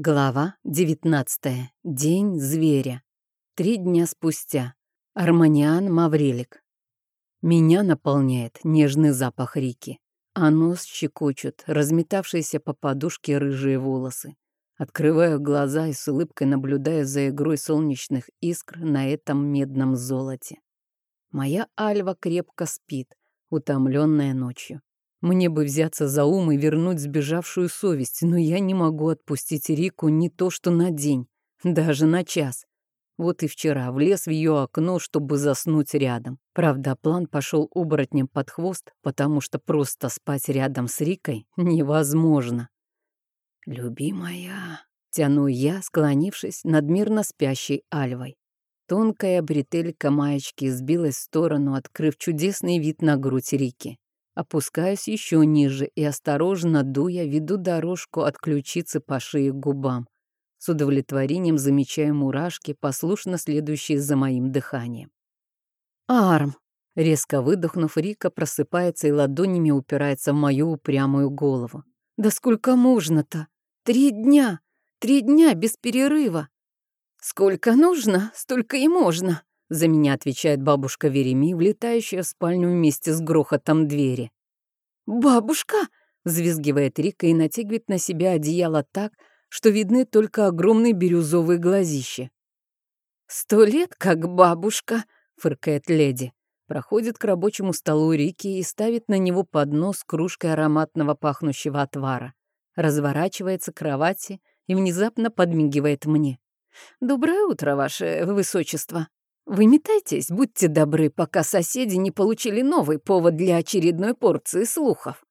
Глава 19. День зверя. Три дня спустя. Арманиан Маврелик. Меня наполняет нежный запах Рики, а нос щекочут разметавшиеся по подушке рыжие волосы. Открываю глаза и с улыбкой наблюдаю за игрой солнечных искр на этом медном золоте. Моя Альва крепко спит, утомленная ночью. Мне бы взяться за ум и вернуть сбежавшую совесть, но я не могу отпустить Рику не то что на день, даже на час. Вот и вчера влез в ее окно, чтобы заснуть рядом. Правда, план пошел оборотнем под хвост, потому что просто спать рядом с Рикой невозможно. «Любимая», — тяну я, склонившись над мирно спящей Альвой. Тонкая бретелька маечки сбилась в сторону, открыв чудесный вид на грудь Рики. Опускаюсь еще ниже и, осторожно дуя, веду дорожку от ключицы по шее к губам. С удовлетворением замечаю мурашки, послушно следующие за моим дыханием. «Арм!» Резко выдохнув, Рика просыпается и ладонями упирается в мою упрямую голову. «Да сколько можно-то? Три дня! Три дня без перерыва!» «Сколько нужно, столько и можно!» За меня отвечает бабушка Вереми, влетающая в спальню вместе с грохотом двери. «Бабушка!» — взвизгивает Рика и натягивает на себя одеяло так, что видны только огромные бирюзовые глазища. «Сто лет как бабушка!» — фыркает леди. Проходит к рабочему столу Рики и ставит на него поднос с кружкой ароматного пахнущего отвара. Разворачивается к кровати и внезапно подмигивает мне. «Доброе утро, ваше высочество!» Выметайтесь, будьте добры, пока соседи не получили новый повод для очередной порции слухов.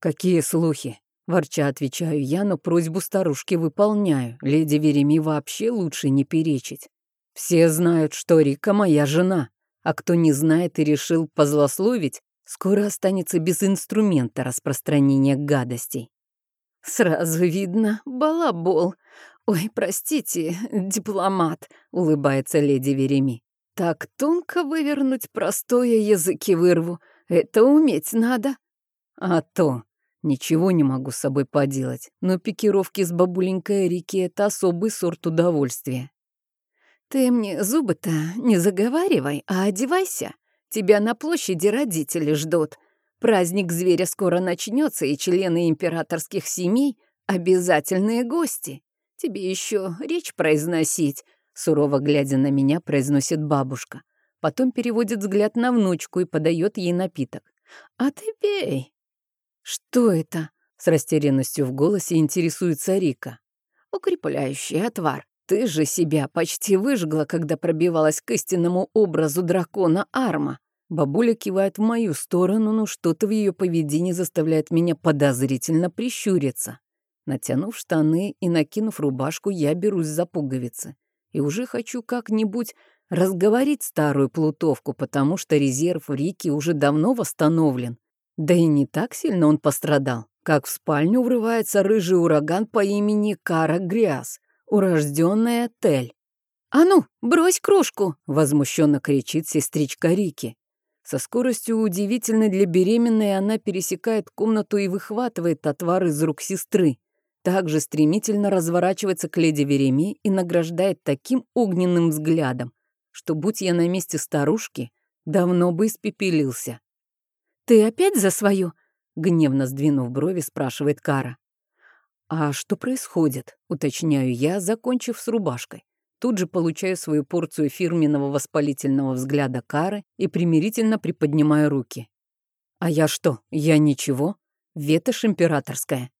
Какие слухи? Ворча отвечаю я, но просьбу старушки выполняю. Леди Вереми вообще лучше не перечить. Все знают, что Рика моя жена, а кто не знает и решил позлословить, скоро останется без инструмента распространения гадостей. Сразу видно, балабол. «Ой, простите, дипломат», — улыбается леди Вереми. «Так тонко вывернуть простое языки вырву. Это уметь надо». «А то. Ничего не могу с собой поделать, но пикировки с бабуленькой Рики — это особый сорт удовольствия». «Ты мне зубы-то не заговаривай, а одевайся. Тебя на площади родители ждут. Праздник зверя скоро начнется, и члены императорских семей — обязательные гости». Тебе еще речь произносить, сурово глядя на меня, произносит бабушка. Потом переводит взгляд на внучку и подает ей напиток. А ты пей. Что это? С растерянностью в голосе интересуется Рика. Укрепляющий отвар. Ты же себя почти выжгла, когда пробивалась к истинному образу дракона Арма. Бабуля кивает в мою сторону, но что-то в ее поведении заставляет меня подозрительно прищуриться. Натянув штаны и накинув рубашку, я берусь за пуговицы. И уже хочу как-нибудь разговорить старую плутовку, потому что резерв Рики уже давно восстановлен. Да и не так сильно он пострадал, как в спальню врывается рыжий ураган по имени Кара Гряз, урожденная Тель. «А ну, брось кружку!» — возмущенно кричит сестричка Рики. Со скоростью удивительной для беременной она пересекает комнату и выхватывает отвар из рук сестры также стремительно разворачивается к леди Вереми и награждает таким огненным взглядом, что, будь я на месте старушки, давно бы испепелился. «Ты опять за свою?» — гневно сдвинув брови, спрашивает Кара. «А что происходит?» — уточняю я, закончив с рубашкой. Тут же получаю свою порцию фирменного воспалительного взгляда Кары и примирительно приподнимаю руки. «А я что, я ничего? Ветошь императорская.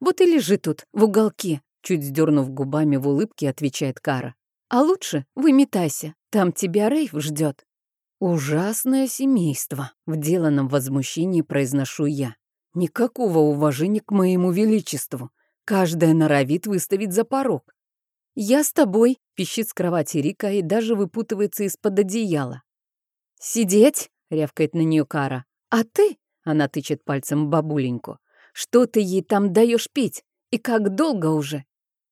Вот и лежи тут, в уголке, чуть сдернув губами в улыбке, отвечает Кара. А лучше выметайся, там тебя Рейв ждет. Ужасное семейство, в деланном возмущении произношу я. Никакого уважения к моему величеству. Каждая норовит выставить за порог. «Я с тобой», — пищит с кровати Рика и даже выпутывается из-под одеяла. «Сидеть», — рявкает на нее Кара. «А ты», — она тычет пальцем бабуленьку, что ты ей там даешь пить? И как долго уже?»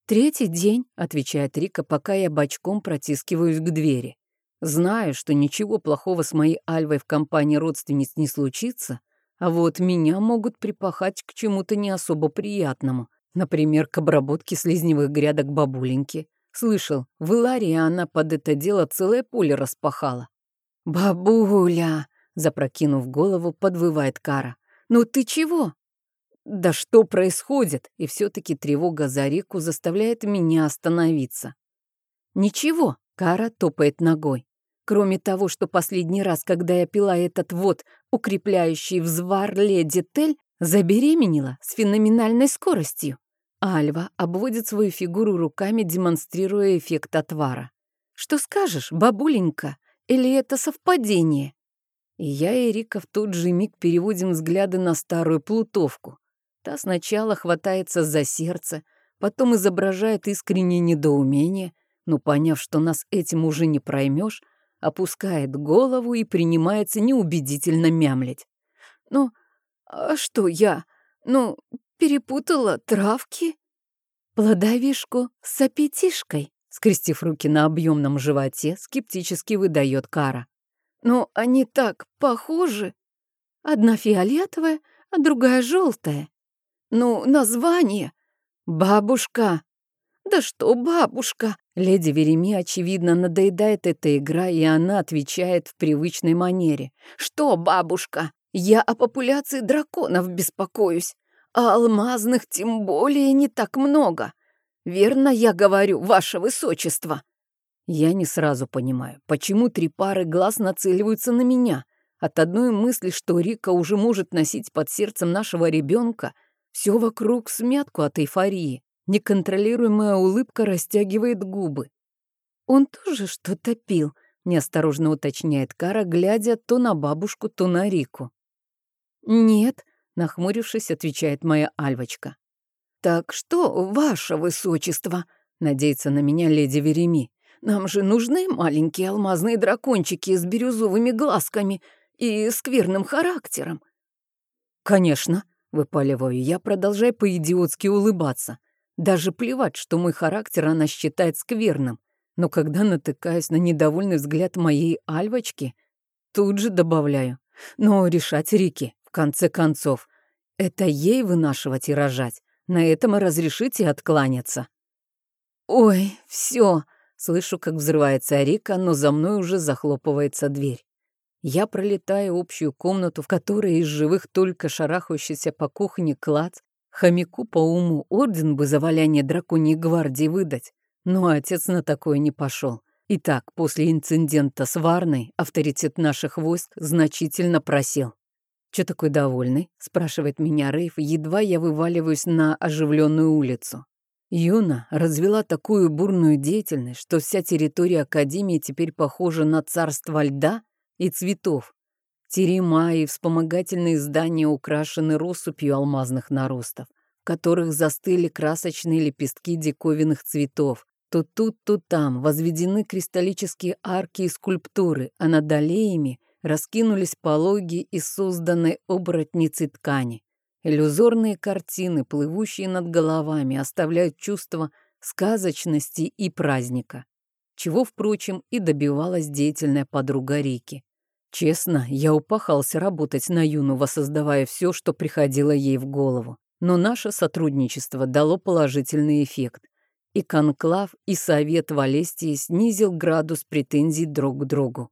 «Третий день», — отвечает Рика, пока я бочком протискиваюсь к двери. Знаю, что ничего плохого с моей Альвой в компании родственниц не случится, а вот меня могут припахать к чему-то не особо приятному, Например, к обработке слизневых грядок бабуленьки. Слышал, в Иларии она под это дело целое поле распахала. «Бабуля!» — запрокинув голову, подвывает Кара. «Ну ты чего?» «Да что происходит?» И все-таки тревога за реку заставляет меня остановиться. «Ничего», — Кара топает ногой. Кроме того, что последний раз, когда я пила этот вот укрепляющий взвар леди Тель, забеременела с феноменальной скоростью. Альва обводит свою фигуру руками, демонстрируя эффект отвара. «Что скажешь, бабуленька? Или это совпадение?» И я и Рика в тот же миг переводим взгляды на старую плутовку. Та сначала хватается за сердце, потом изображает искреннее недоумение, но, поняв, что нас этим уже не проймешь, опускает голову и принимается неубедительно мямлить. «Ну, а что я? Ну, перепутала травки?» «Плодовишку с аппетишкой», скрестив руки на объемном животе, скептически выдает Кара. «Но они так похожи. Одна фиолетовая, а другая желтая. Ну, название. Бабушка. Да что бабушка? Леди Вереми, очевидно, надоедает эта игра, и она отвечает в привычной манере. «Что, бабушка? Я о популяции драконов беспокоюсь, а алмазных тем более не так много. Верно я говорю, ваше высочество?» Я не сразу понимаю, почему три пары глаз нацеливаются на меня. От одной мысли, что Рика уже может носить под сердцем нашего ребенка, все вокруг смятку от эйфории. Неконтролируемая улыбка растягивает губы. «Он тоже что-то пил», — неосторожно уточняет Кара, глядя то на бабушку, то на Рику. «Нет», — нахмурившись, отвечает моя Альвочка. «Так что, ваше высочество?» — надеется на меня леди Вереми. «Нам же нужны маленькие алмазные дракончики с бирюзовыми глазками и скверным характером». «Конечно», — выпаливаю я, продолжая по-идиотски улыбаться. Даже плевать, что мой характер она считает скверным. Но когда натыкаюсь на недовольный взгляд моей Альвочки, тут же добавляю. Но решать Рики, в конце концов. Это ей вынашивать и рожать. На этом и разрешите откланяться. «Ой, все, Слышу, как взрывается Рика, но за мной уже захлопывается дверь. Я пролетаю общую комнату, в которой из живых только шарахающийся по кухне клад Хомяку по уму орден бы за валяние драконьей гвардии выдать, но отец на такое не пошел. Итак, после инцидента с Варной авторитет наших войск значительно просел. «Чё такой довольный?» — спрашивает меня Рейф, едва я вываливаюсь на оживленную улицу. Юна развела такую бурную деятельность, что вся территория Академии теперь похожа на царство льда и цветов. Терема и вспомогательные здания украшены россыпью алмазных наростов, в которых застыли красочные лепестки диковинных цветов. То тут, то там возведены кристаллические арки и скульптуры, а над аллеями раскинулись пологи из созданной оборотницей ткани. Иллюзорные картины, плывущие над головами, оставляют чувство сказочности и праздника, чего, впрочем, и добивалась деятельная подруга Рики. Честно, я упахался работать на Юну, воссоздавая все, что приходило ей в голову. Но наше сотрудничество дало положительный эффект. И Конклав, и Совет Валестии снизил градус претензий друг к другу.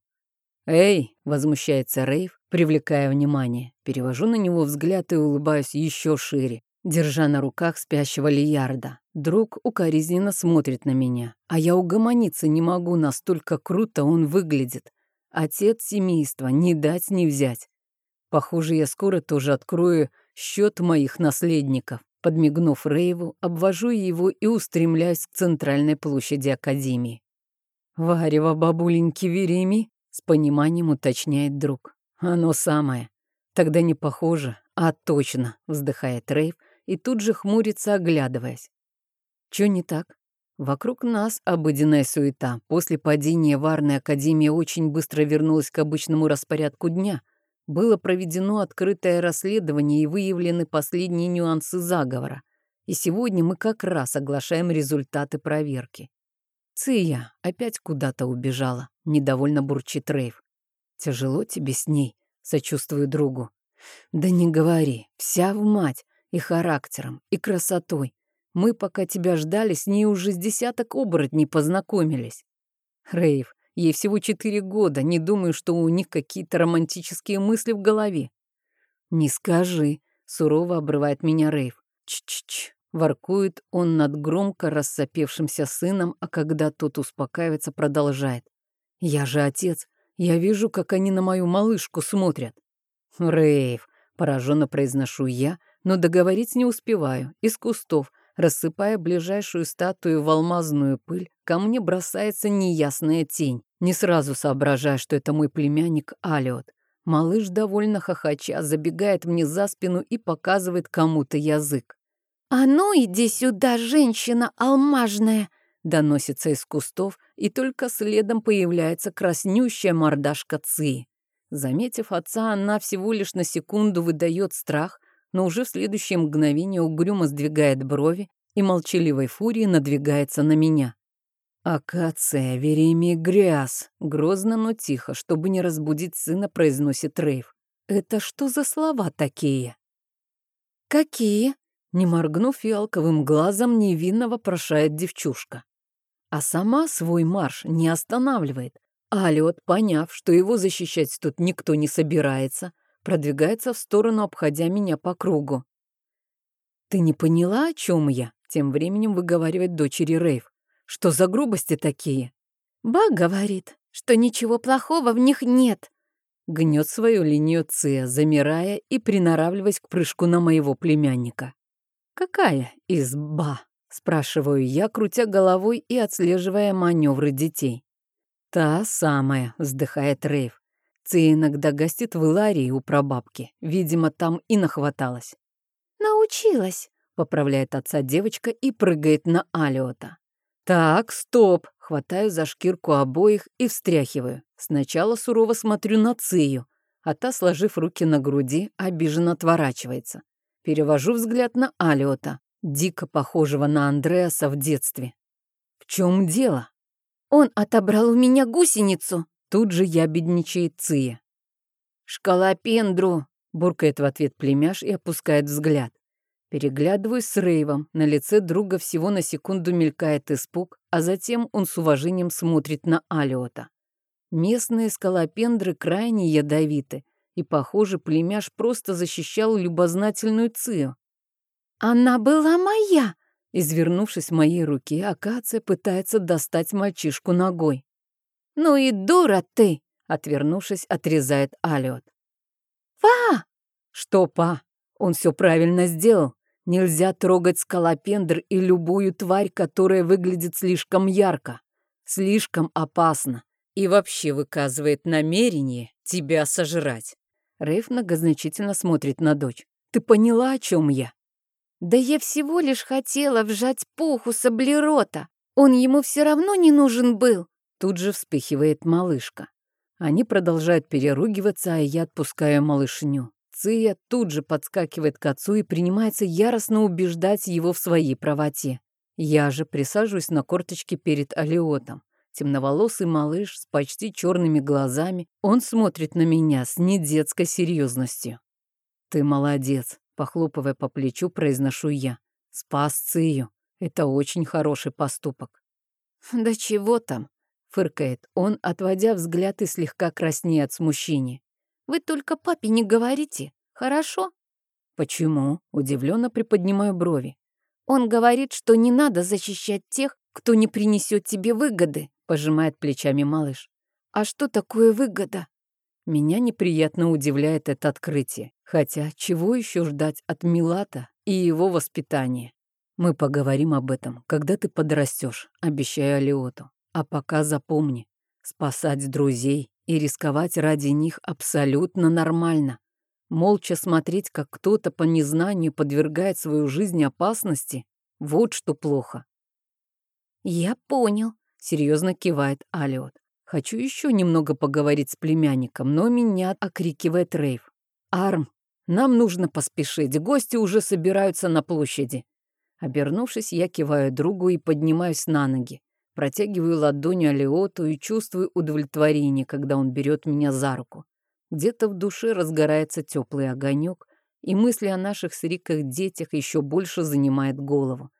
«Эй!» — возмущается Рейв, привлекая внимание. Перевожу на него взгляд и улыбаюсь еще шире, держа на руках спящего Лиярда. Друг укоризненно смотрит на меня, а я угомониться не могу, настолько круто он выглядит. Отец семейства, не дать не взять. Похоже, я скоро тоже открою счет моих наследников. Подмигнув Рейву, обвожу его и устремляюсь к центральной площади Академии. «Варево бабуленьки Вереми?» — с пониманием уточняет друг. «Оно самое. Тогда не похоже, а точно», — вздыхает Рейв и тут же хмурится, оглядываясь. «Чё не так?» Вокруг нас обыденная суета. После падения Варной Академия очень быстро вернулась к обычному распорядку дня. Было проведено открытое расследование и выявлены последние нюансы заговора. И сегодня мы как раз оглашаем результаты проверки. Ция опять куда-то убежала, недовольно бурчит Рейв. Тяжело тебе с ней, сочувствую другу. Да не говори, вся в мать, и характером, и красотой. Мы, пока тебя ждали, с ней уже с десяток оборотней познакомились. Рейв, ей всего четыре года, не думаю, что у них какие-то романтические мысли в голове. Не скажи, сурово обрывает меня Рейв. Ч-ч-ч. Воркует он над громко рассопевшимся сыном, а когда тот успокаивается, продолжает. «Я же отец. Я вижу, как они на мою малышку смотрят». «Рейв», — пораженно произношу я, но договорить не успеваю. Из кустов, рассыпая ближайшую статую в алмазную пыль, ко мне бросается неясная тень. Не сразу соображая, что это мой племянник Алиот. Малыш, довольно хохоча, забегает мне за спину и показывает кому-то язык. «А ну, иди сюда, женщина алмажная!» доносится из кустов, и только следом появляется краснющая мордашка Ци. Заметив отца, она всего лишь на секунду выдает страх, но уже в следующее мгновение угрюмо сдвигает брови и молчаливой фурией надвигается на меня. «Акация, Веремий гряз!» Грозно, но тихо, чтобы не разбудить сына, произносит Рейв. «Это что за слова такие?» «Какие?» Не моргнув фиалковым глазом, невинно вопрошает девчушка. А сама свой марш не останавливает. Алиот, поняв, что его защищать тут никто не собирается, продвигается в сторону, обходя меня по кругу. «Ты не поняла, о чем я?» — тем временем выговаривает дочери Рейв. «Что за грубости такие?» «Ба говорит, что ничего плохого в них нет», гнет свою линию Ция, замирая и приноравливаясь к прыжку на моего племянника. «Какая изба?» — спрашиваю я, крутя головой и отслеживая маневры детей. «Та самая», — вздыхает Рейв. Ци иногда гостит в Иларии у прабабки. Видимо, там и нахваталась. «Научилась», — поправляет отца девочка и прыгает на Алиота. «Так, стоп!» — хватаю за шкирку обоих и встряхиваю. Сначала сурово смотрю на Цию, а та, сложив руки на груди, обиженно отворачивается. Перевожу взгляд на Алиота, дико похожего на Андреаса в детстве. В чем дело? Он отобрал у меня гусеницу. Тут же я бедничает Ция. «Шкалопендру!» — буркает в ответ племяш и опускает взгляд. Переглядываюсь с Рейвом. На лице друга всего на секунду мелькает испуг, а затем он с уважением смотрит на Алиота. Местные скалопендры крайне ядовиты, и, похоже, племяш просто защищал любознательную Цию. «Она была моя!» Извернувшись в моей руке, акация пытается достать мальчишку ногой. «Ну и дура ты!» Отвернувшись, отрезает Алиот. «Па!» «Что, па? Он все правильно сделал. Нельзя трогать скалопендр и любую тварь, которая выглядит слишком ярко. Слишком опасно. И вообще выказывает намерение тебя сожрать. Рейф многозначительно смотрит на дочь. «Ты поняла, о чем я?» «Да я всего лишь хотела вжать пуху саблерота. Он ему все равно не нужен был». Тут же вспыхивает малышка. Они продолжают переругиваться, а я отпускаю малышню. Ция тут же подскакивает к отцу и принимается яростно убеждать его в своей правоте. Я же присаживаюсь на корточке перед Алиотом. Темноволосый малыш с почти черными глазами, он смотрит на меня с недетской серьезностью. «Ты молодец», — похлопывая по плечу, произношу я. «Спас Цию. Это очень хороший поступок». «Да чего там?» — фыркает он, отводя взгляд и слегка краснея от смущения. «Вы только папе не говорите, хорошо?» «Почему?» — удивленно приподнимаю брови. «Он говорит, что не надо защищать тех, кто не принесет тебе выгоды», — пожимает плечами малыш. «А что такое выгода?» Меня неприятно удивляет это открытие. Хотя чего еще ждать от Милата и его воспитания? Мы поговорим об этом, когда ты подрастешь, обещаю Алиоту. А пока запомни, спасать друзей и рисковать ради них абсолютно нормально. Молча смотреть, как кто-то по незнанию подвергает свою жизнь опасности, вот что плохо. «Я понял», — серьезно кивает Алиот. Хочу еще немного поговорить с племянником, но меня окрикивает Рейв. «Арм, нам нужно поспешить, гости уже собираются на площади». Обернувшись, я киваю другу и поднимаюсь на ноги. Протягиваю ладонь Алиоту и чувствую удовлетворение, когда он берет меня за руку. Где-то в душе разгорается теплый огонек, и мысли о наших с Риках детях еще больше занимает голову.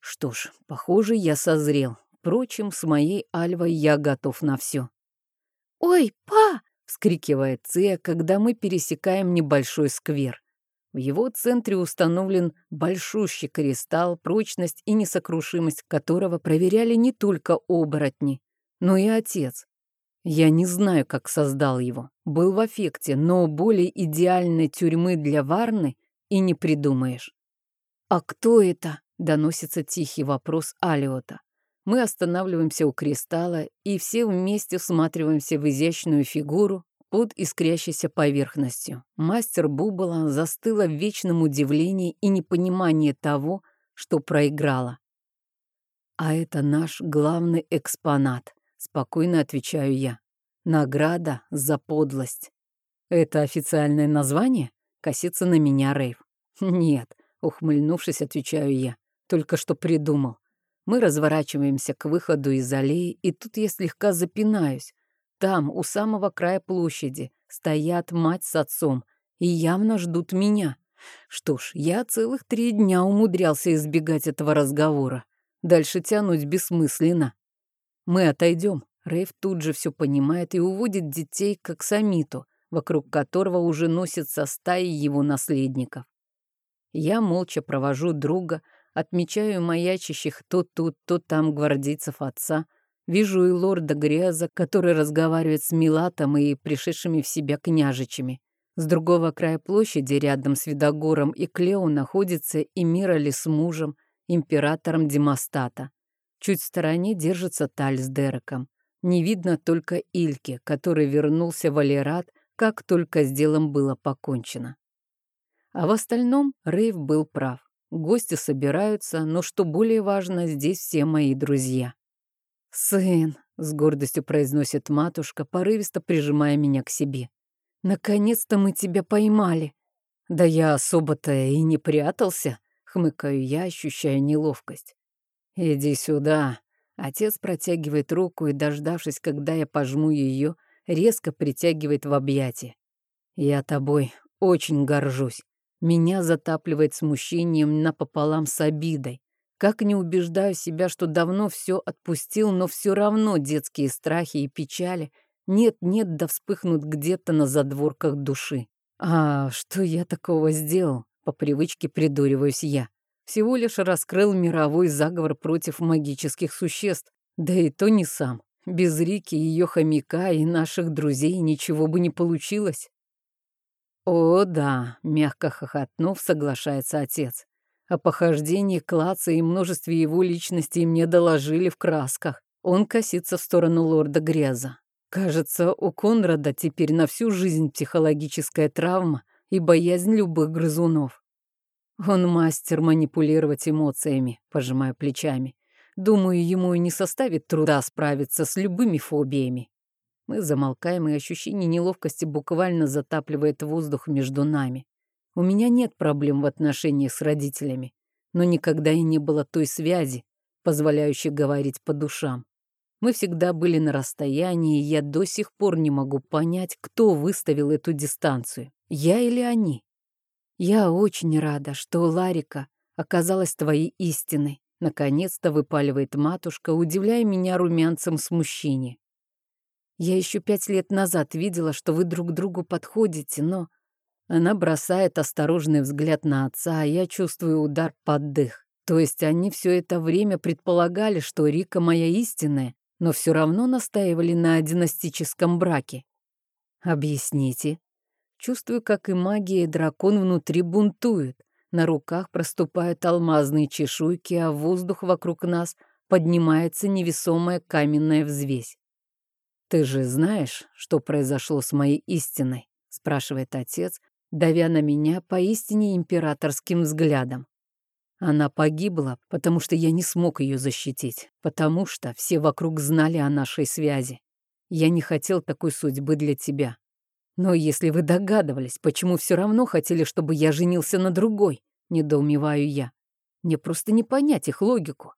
Что ж, похоже, я созрел. Впрочем, с моей Альвой я готов на все. «Ой, па!» — вскрикивает Ция, когда мы пересекаем небольшой сквер. В его центре установлен большущий кристалл, прочность и несокрушимость которого проверяли не только оборотни, но и отец. Я не знаю, как создал его. Был в аффекте, но более идеальной тюрьмы для Варны и не придумаешь. «А кто это?» — доносится тихий вопрос Алиота. Мы останавливаемся у кристалла и все вместе всматриваемся в изящную фигуру под искрящейся поверхностью. Мастер Бубала застыла в вечном удивлении и непонимании того, что проиграла. А это наш главный экспонат. Спокойно отвечаю я. Награда за подлость. Это официальное название? Косится на меня Рейв. Нет, ухмыльнувшись, отвечаю я. Только что придумал. Мы разворачиваемся к выходу из аллеи, и тут я слегка запинаюсь. Там, у самого края площади, стоят мать с отцом и явно ждут меня. Что ж, я целых три дня умудрялся избегать этого разговора. Дальше тянуть бессмысленно. Мы отойдем. Рейв тут же все понимает и уводит детей к Аксамиту, вокруг которого уже носится стаи его наследников. Я молча провожу друга, отмечаю маячащих то тут, то там гвардейцев отца, вижу и лорда Гряза, который разговаривает с Милатом и пришедшими в себя княжичами. С другого края площади, рядом с Видогором и Клео, находится и Мирали с мужем, императором Демостата. Чуть в стороне держится Таль с Дереком. Не видно только Ильки, который вернулся в Алират, как только с делом было покончено. А в остальном Рейв был прав. Гости собираются, но что более важно, здесь все мои друзья. «Сын», — с гордостью произносит матушка, порывисто прижимая меня к себе. «Наконец-то мы тебя поймали». «Да я особо-то и не прятался», — хмыкаю я, ощущая неловкость. «Иди сюда». Отец протягивает руку и, дождавшись, когда я пожму ее, резко притягивает в объятия. «Я тобой очень горжусь. Меня затапливает смущением напополам с обидой. Как не убеждаю себя, что давно все отпустил, но все равно детские страхи и печали нет-нет да вспыхнут где-то на задворках души. А что я такого сделал? По привычке придуриваюсь я всего лишь раскрыл мировой заговор против магических существ. Да и то не сам. Без Рики, ее хомяка и наших друзей ничего бы не получилось. «О, да», — мягко хохотнув, соглашается отец. О похождении клаца и множестве его личностей мне доложили в красках. Он косится в сторону лорда Греза. Кажется, у Конрада теперь на всю жизнь психологическая травма и боязнь любых грызунов. Он мастер манипулировать эмоциями, пожимая плечами. Думаю, ему и не составит труда справиться с любыми фобиями. Мы замолкаем, и ощущение неловкости буквально затапливает воздух между нами. У меня нет проблем в отношениях с родителями, но никогда и не было той связи, позволяющей говорить по душам. Мы всегда были на расстоянии, и я до сих пор не могу понять, кто выставил эту дистанцию, я или они. «Я очень рада, что Ларика оказалась твоей истиной», наконец-то выпаливает матушка, удивляя меня румянцем смущения. «Я еще пять лет назад видела, что вы друг другу подходите, но...» Она бросает осторожный взгляд на отца, а я чувствую удар под дых. То есть они все это время предполагали, что Рика моя истинная, но все равно настаивали на династическом браке. «Объясните», Чувствую, как и магия, и дракон внутри бунтует. На руках проступают алмазные чешуйки, а воздух вокруг нас поднимается невесомая каменная взвесь. «Ты же знаешь, что произошло с моей истиной?» — спрашивает отец, давя на меня поистине императорским взглядом. Она погибла, потому что я не смог ее защитить, потому что все вокруг знали о нашей связи. Я не хотел такой судьбы для тебя. Но если вы догадывались, почему все равно хотели, чтобы я женился на другой, недоумеваю я. Мне просто не понять их логику.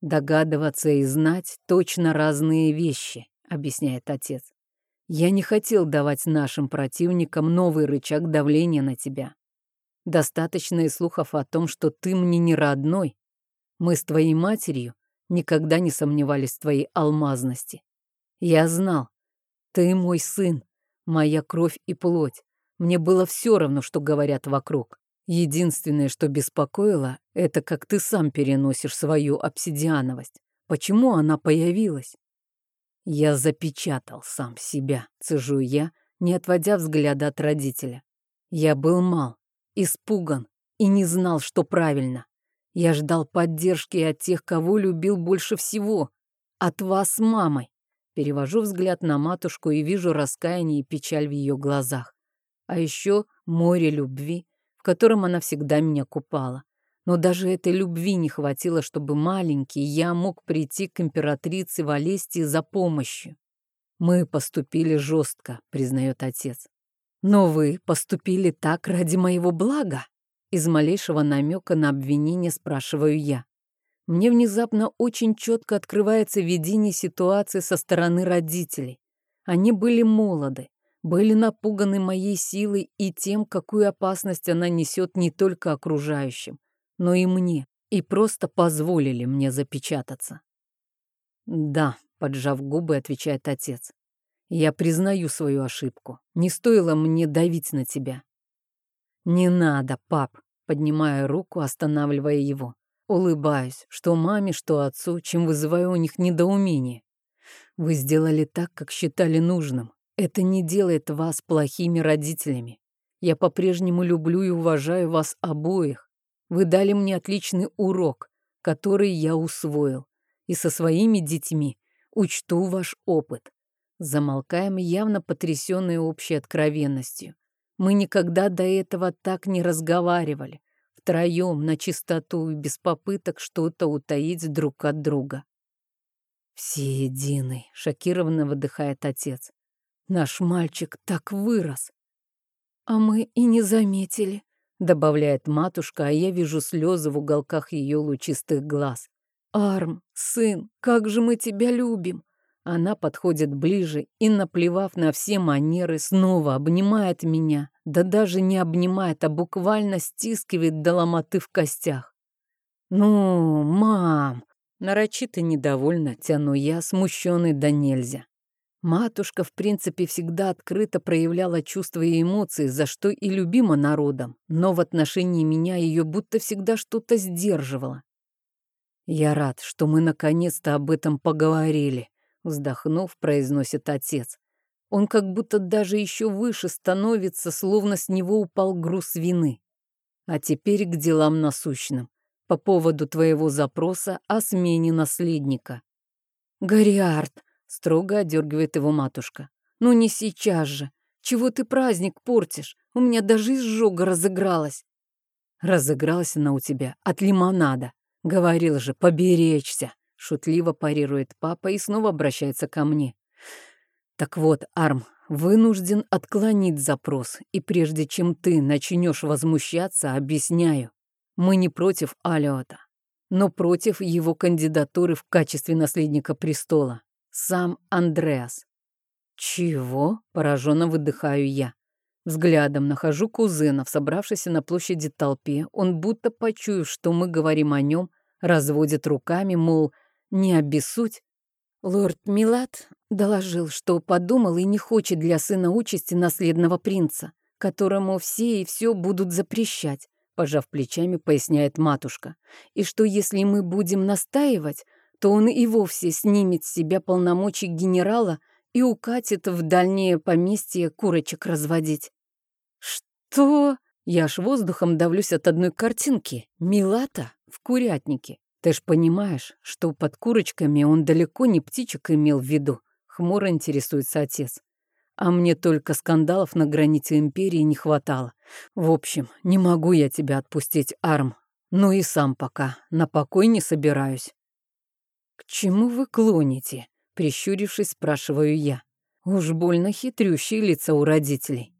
Догадываться и знать точно разные вещи, объясняет отец. Я не хотел давать нашим противникам новый рычаг давления на тебя. Достаточно и слухов о том, что ты мне не родной. Мы с твоей матерью никогда не сомневались в твоей алмазности. Я знал, ты мой сын, моя кровь и плоть. Мне было все равно, что говорят вокруг. Единственное, что беспокоило, это как ты сам переносишь свою обсидиановость. Почему она появилась? Я запечатал сам себя, цежу я, не отводя взгляда от родителя. Я был мал, испуган и не знал, что правильно. Я ждал поддержки от тех, кого любил больше всего. От вас мамой. Перевожу взгляд на матушку и вижу раскаяние и печаль в ее глазах. А еще море любви, в котором она всегда меня купала. Но даже этой любви не хватило, чтобы маленький я мог прийти к императрице Валестии за помощью. Мы поступили жестко, признает отец. Но вы поступили так ради моего блага. Из малейшего намека на обвинение спрашиваю я. Мне внезапно очень четко открывается видение ситуации со стороны родителей. Они были молоды, были напуганы моей силой и тем, какую опасность она несет не только окружающим, но и мне, и просто позволили мне запечататься. «Да», — поджав губы, отвечает отец. «Я признаю свою ошибку. Не стоило мне давить на тебя». «Не надо, пап поднимая руку, останавливая его. Улыбаюсь, что маме, что отцу, чем вызываю у них недоумение. Вы сделали так, как считали нужным. Это не делает вас плохими родителями. Я по-прежнему люблю и уважаю вас обоих. Вы дали мне отличный урок, который я усвоил. И со своими детьми учту ваш опыт. Замолкаем, явно потрясенные общей откровенностью. Мы никогда до этого так не разговаривали. Втроем, на чистоту и без попыток что-то утаить друг от друга. «Все единый», — шокированно выдыхает отец. «Наш мальчик так вырос». «А мы и не заметили», — добавляет матушка, а я вижу слезы в уголках ее лучистых глаз. «Арм, сын, как же мы тебя любим!» Она подходит ближе и, наплевав на все манеры, снова обнимает меня. Да даже не обнимает, а буквально стискивает до ломоты в костях. «Ну, мам!» Нарочито недовольно тяну я, смущенный да нельзя. Матушка, в принципе, всегда открыто проявляла чувства и эмоции, за что и любима народом, но в отношении меня ее будто всегда что-то сдерживало. Я рад, что мы наконец-то об этом поговорили. Вздохнув, произносит отец. Он как будто даже еще выше становится, словно с него упал груз вины. А теперь к делам насущным. По поводу твоего запроса о смене наследника. Гориард, строго одергивает его матушка. Ну не сейчас же. Чего ты праздник портишь? У меня даже изжога разыгралась. Разыгралась она у тебя от лимонада. Говорил же, поберечься. Шутливо парирует папа и снова обращается ко мне. Так вот, Арм, вынужден отклонить запрос, и прежде чем ты начнешь возмущаться, объясняю. Мы не против Алиота, но против его кандидатуры в качестве наследника престола. Сам Андреас. Чего? Пораженно выдыхаю я. Взглядом нахожу кузена в собравшейся на площади толпе. Он, будто почуяв, что мы говорим о нем, разводит руками, мол, не обессудь. Лорд Милат доложил, что подумал и не хочет для сына участи наследного принца, которому все и все будут запрещать, пожав плечами, поясняет матушка, и что если мы будем настаивать, то он и вовсе снимет с себя полномочий генерала и укатит в дальнее поместье курочек разводить. Что? Я аж воздухом давлюсь от одной картинки. Милата в курятнике. Ты ж понимаешь, что под курочками он далеко не птичек имел в виду, хмуро интересуется отец. А мне только скандалов на границе империи не хватало. В общем, не могу я тебя отпустить, Арм. Ну и сам пока, на покой не собираюсь. К чему вы клоните? Прищурившись, спрашиваю я. Уж больно хитрющие лица у родителей.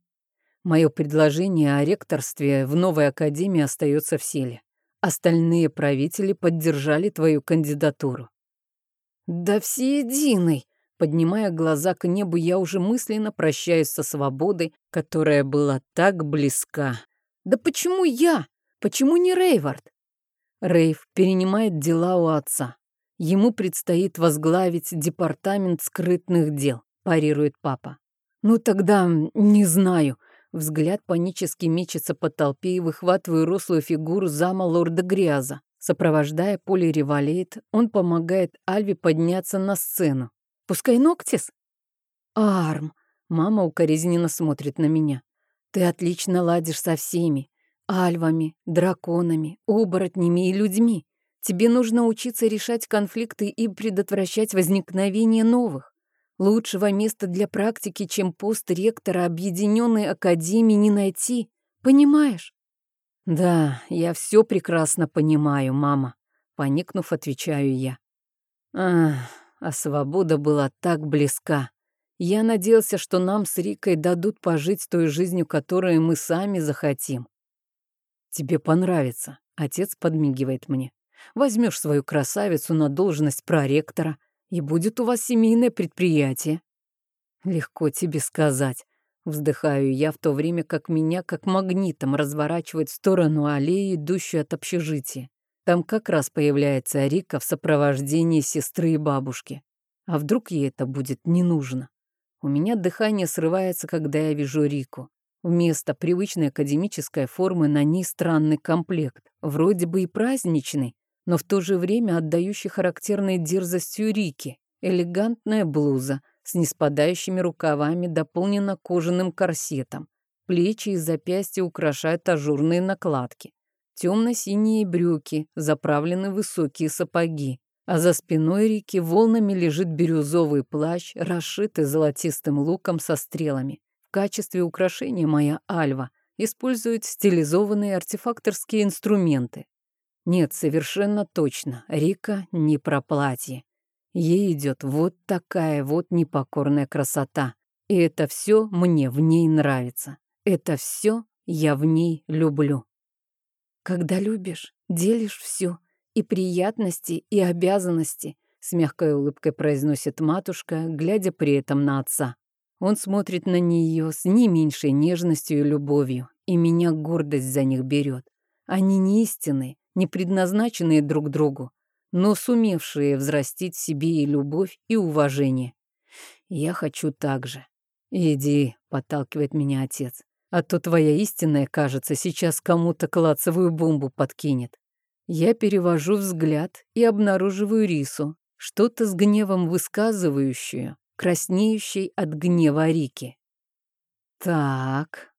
Мое предложение о ректорстве в новой академии остается в силе. Остальные правители поддержали твою кандидатуру. Да все единый. Поднимая глаза к небу, я уже мысленно прощаюсь со свободой, которая была так близка. Да почему я? Почему не Рейвард? Рейв перенимает дела у отца. Ему предстоит возглавить департамент скрытных дел, парирует папа. Ну тогда не знаю. Взгляд панически мечется по толпе и выхватываю рослую фигуру зама лорда Гряза. Сопровождая Поли Револейт, он помогает Альве подняться на сцену. «Пускай Ноктис?» «Арм!» Мама укоризненно смотрит на меня. «Ты отлично ладишь со всеми. Альвами, драконами, оборотнями и людьми. Тебе нужно учиться решать конфликты и предотвращать возникновение новых. Лучшего места для практики, чем пост ректора Объединенной Академии не найти. Понимаешь? Да, я все прекрасно понимаю, мама. Поникнув, отвечаю я. Ах, а свобода была так близка. Я надеялся, что нам с Рикой дадут пожить той жизнью, которую мы сами захотим. Тебе понравится, отец подмигивает мне. Возьмешь свою красавицу на должность проректора, и будет у вас семейное предприятие. Легко тебе сказать. Вздыхаю я в то время, как меня как магнитом разворачивает в сторону аллеи, идущую от общежития. Там как раз появляется Рика в сопровождении сестры и бабушки. А вдруг ей это будет не нужно? У меня дыхание срывается, когда я вижу Рику. Вместо привычной академической формы на ней странный комплект, вроде бы и праздничный, но в то же время отдающий характерной дерзостью Рики. Элегантная блуза с неспадающими рукавами дополнена кожаным корсетом. Плечи и запястья украшают ажурные накладки. Темно-синие брюки, заправлены высокие сапоги. А за спиной Рики волнами лежит бирюзовый плащ, расшитый золотистым луком со стрелами. В качестве украшения моя Альва использует стилизованные артефакторские инструменты. Нет, совершенно точно, Рика не про платье. Ей идет вот такая вот непокорная красота. И это все мне в ней нравится. Это все я в ней люблю. Когда любишь, делишь все. И приятности, и обязанности, с мягкой улыбкой произносит матушка, глядя при этом на отца. Он смотрит на нее с не меньшей нежностью и любовью, и меня гордость за них берет. Они не истинные, не предназначенные друг другу, но сумевшие взрастить в себе и любовь, и уважение. Я хочу так же. «Иди», — подталкивает меня отец, «а то твоя истинная, кажется, сейчас кому-то клацевую бомбу подкинет». Я перевожу взгляд и обнаруживаю Рису, что-то с гневом высказывающую, краснеющей от гнева Рики. Так,